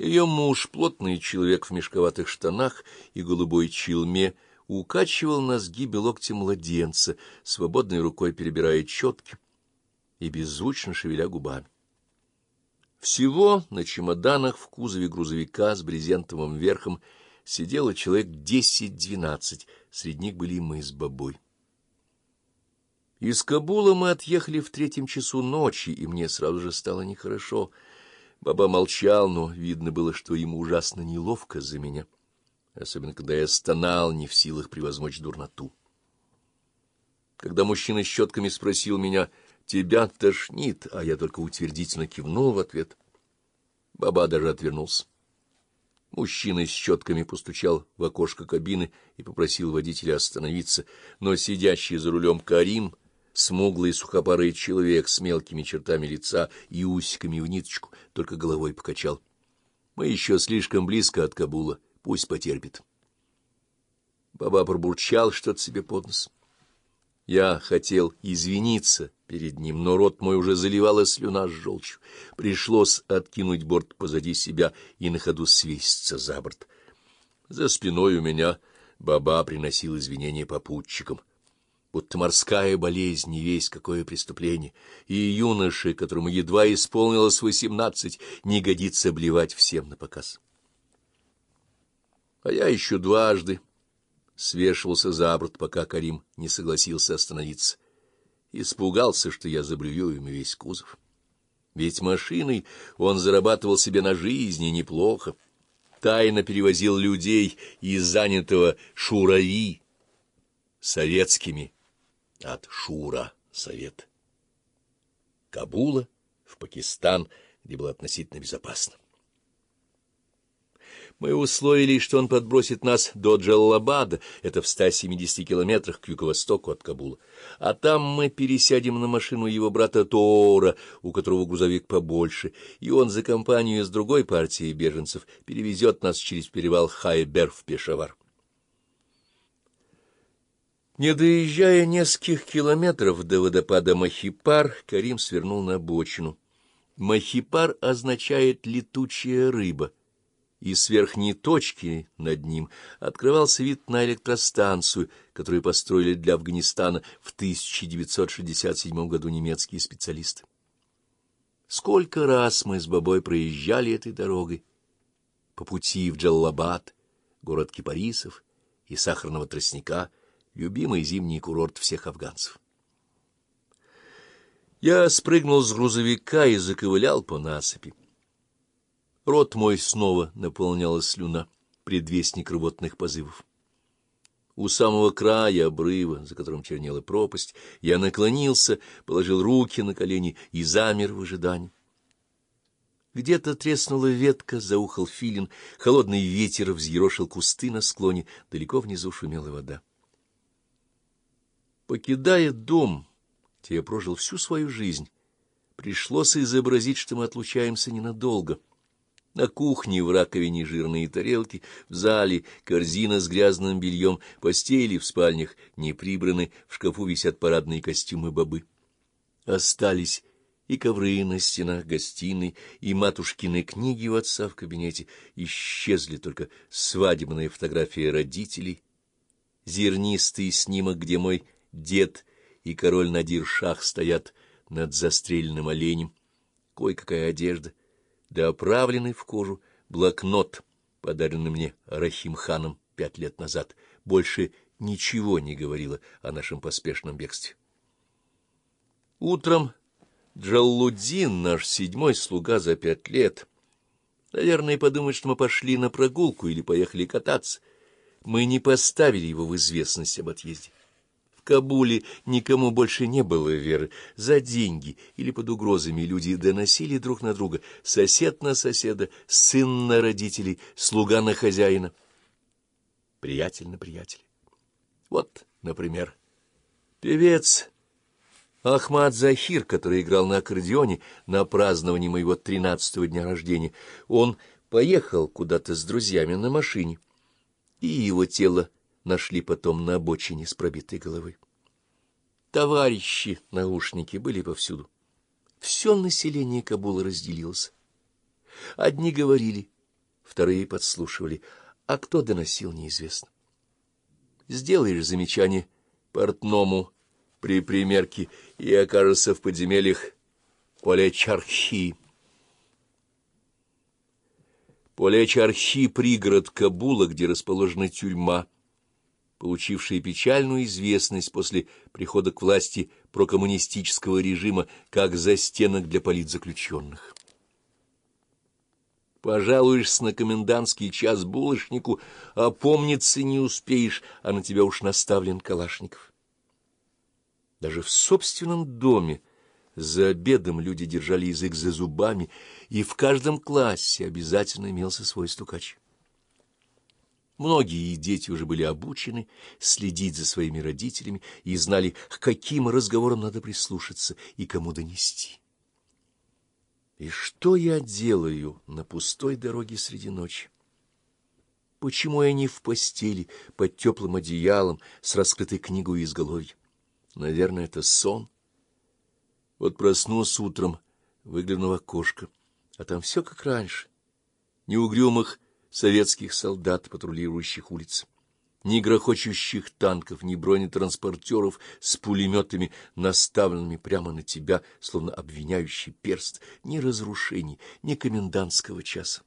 Ее муж, плотный человек в мешковатых штанах и голубой челме, укачивал на сгибе локтя младенца, свободной рукой перебирая четки и беззвучно шевеля губами. Всего на чемоданах в кузове грузовика с брезентовым верхом сидело человек десять-двенадцать, среди них были и мы с бабой. Из Кабула мы отъехали в третьем часу ночи, и мне сразу же стало нехорошо. Баба молчал, но видно было, что ему ужасно неловко за меня, особенно когда я стонал, не в силах превозмочь дурноту. Когда мужчина с щетками спросил меня, «Тебя тошнит», а я только утвердительно кивнул в ответ, баба даже отвернулся. Мужчина с щетками постучал в окошко кабины и попросил водителя остановиться, но сидящий за рулем Карим смуглый сухопарый человек с мелкими чертами лица и усиками в ниточку, только головой покачал. Мы еще слишком близко от Кабула, пусть потерпит. Баба пробурчал что-то себе под нос. Я хотел извиниться перед ним, но рот мой уже заливала слюна с желчью. Пришлось откинуть борт позади себя и на ходу свеситься за борт. За спиной у меня баба приносил извинения попутчикам будто морская болезнь не весь какое преступление, и юноше, которому едва исполнилось восемнадцать, не годится обливать всем на показ. А я еще дважды свешивался за борт, пока Карим не согласился остановиться. Испугался, что я заблюю ему весь кузов. Ведь машиной он зарабатывал себе на жизни неплохо. Тайно перевозил людей из занятого Шурави советскими от Шура Совет Кабула в Пакистан, где было относительно безопасно. Мы условились, что он подбросит нас до Джаллабада, это в 170 километрах к юго-востоку от Кабула, а там мы пересядем на машину его брата Тоора, у которого грузовик побольше, и он за компанию с другой партией беженцев перевезет нас через перевал Хайбер в Пешавар. Не доезжая нескольких километров до водопада Махипар, Карим свернул на обочину. Махипар означает «летучая рыба», и с верхней точки над ним открывался вид на электростанцию, которую построили для Афганистана в 1967 году немецкие специалисты. Сколько раз мы с Бабой проезжали этой дорогой по пути в Джаллабад, город кипарисов и сахарного тростника — любимый зимний курорт всех афганцев. Я спрыгнул с грузовика и заковылял по насыпи. Рот мой снова наполняла слюна, предвестник рвотных позывов. У самого края обрыва, за которым чернела пропасть, я наклонился, положил руки на колени и замер в ожидании. Где-то треснула ветка, заухал филин, холодный ветер взъерошил кусты на склоне, далеко внизу шумела вода. Покидая дом, где я прожил всю свою жизнь, пришлось изобразить, что мы отлучаемся ненадолго. На кухне в раковине жирные тарелки, в зале корзина с грязным бельем, постели в спальнях не прибраны, в шкафу висят парадные костюмы бобы. Остались и ковры на стенах гостиной, и матушкины книги у отца в кабинете. Исчезли только свадебные фотографии родителей, зернистый снимок, где мой дед и король Надир Шах стоят над застреленным оленем, кое-какая одежда, да оправленный в кожу блокнот, подаренный мне Рахим ханом пять лет назад, больше ничего не говорило о нашем поспешном бегстве. Утром Джаллудин, наш седьмой слуга за пять лет, наверное, подумает, что мы пошли на прогулку или поехали кататься. Мы не поставили его в известность об отъезде. Кабуле никому больше не было веры. За деньги или под угрозами люди доносили друг на друга. Сосед на соседа, сын на родителей, слуга на хозяина. Приятель на приятеля. Вот, например, певец Ахмад Захир, который играл на аккордеоне на праздновании моего тринадцатого дня рождения. Он поехал куда-то с друзьями на машине, и его тело нашли потом на обочине с пробитой головой. Товарищи наушники были повсюду. Все население Кабула разделилось. Одни говорили, вторые подслушивали, а кто доносил, неизвестно. Сделаешь замечание портному при примерке и окажется в подземельях Полечархи. Полечархи — пригород Кабула, где расположена тюрьма, получившая печальную известность после прихода к власти прокоммунистического режима как застенок для политзаключенных. Пожалуешься на комендантский час булочнику, а помниться не успеешь, а на тебя уж наставлен Калашников. Даже в собственном доме за обедом люди держали язык за зубами, и в каждом классе обязательно имелся свой стукач. Многие дети уже были обучены следить за своими родителями и знали, к каким разговорам надо прислушаться и кому донести. И что я делаю на пустой дороге среди ночи? Почему я не в постели, под теплым одеялом, с раскрытой книгой изголовья? Наверное, это сон. Вот проснулся утром, выгляну в окошко, а там все как раньше. Ни угрюмых советских солдат, патрулирующих улицы ни грохочущих танков, ни бронетранспортеров с пулеметами, наставленными прямо на тебя, словно обвиняющий перст, ни разрушений, ни комендантского часа.